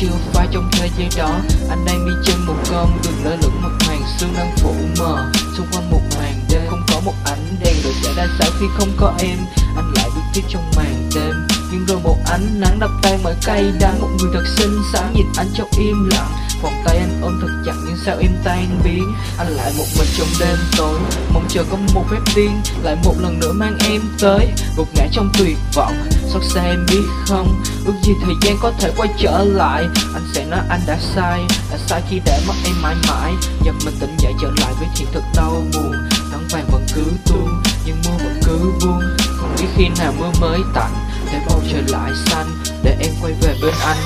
chưa phá trong thế giới đó anh đang đi trên một con đường lơ lửng một màn sương đang phủ mờ xung quanh một màn đêm không có một ánh đèn rồi sẽ ra sao khi không có em anh lại bước tiếp trong màn đêm nhưng rồi một ánh nắng đập tan mọi cây đắng một người thật xinh xắn nhìn anh trong im lặng vòng tay anh ôm thật chặt nhưng sao em tan biến anh lại một mình trong đêm tối mong chờ có một phép tiên lại một lần nữa mang em tới một ngã trong tuyệt vọng Xót xa em biết không Ước gì thời gian có thể quay trở lại Anh sẽ nói anh đã sai Đã sai khi để mất em mãi mãi giờ mình tỉnh dậy trở lại với hiện thực đau buồn Nắng vàng vẫn cứ tuôn Nhưng mưa vẫn cứ buông Không biết khi nào mưa mới tạnh Để bầu trời lại xanh Để em quay về bên anh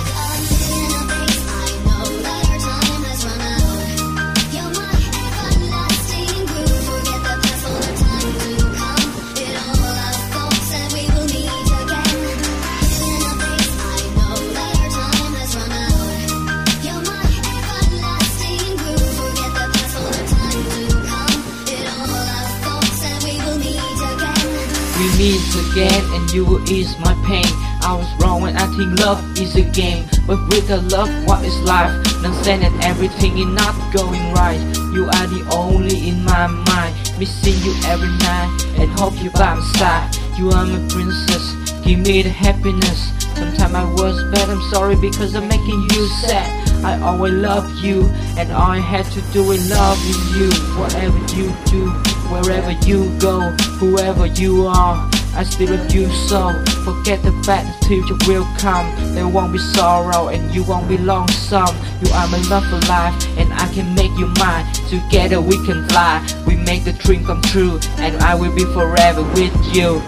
meet again and you will ease my pain I was wrong when I think love is a game But with a love, what is life? Nonsense and everything is not going right You are the only in my mind Missing you every night and hope you by my side You are my princess, give me the happiness Sometimes I was bad, I'm sorry because I'm making you sad I always love you, and all I had to do is love you. Whatever you do, wherever you go, whoever you are, I still love you so. Forget the fact the future will come. There won't be sorrow, and you won't be lonesome. You are my love for life, and I can make you mine. Together we can fly, we make the dream come true, and I will be forever with you.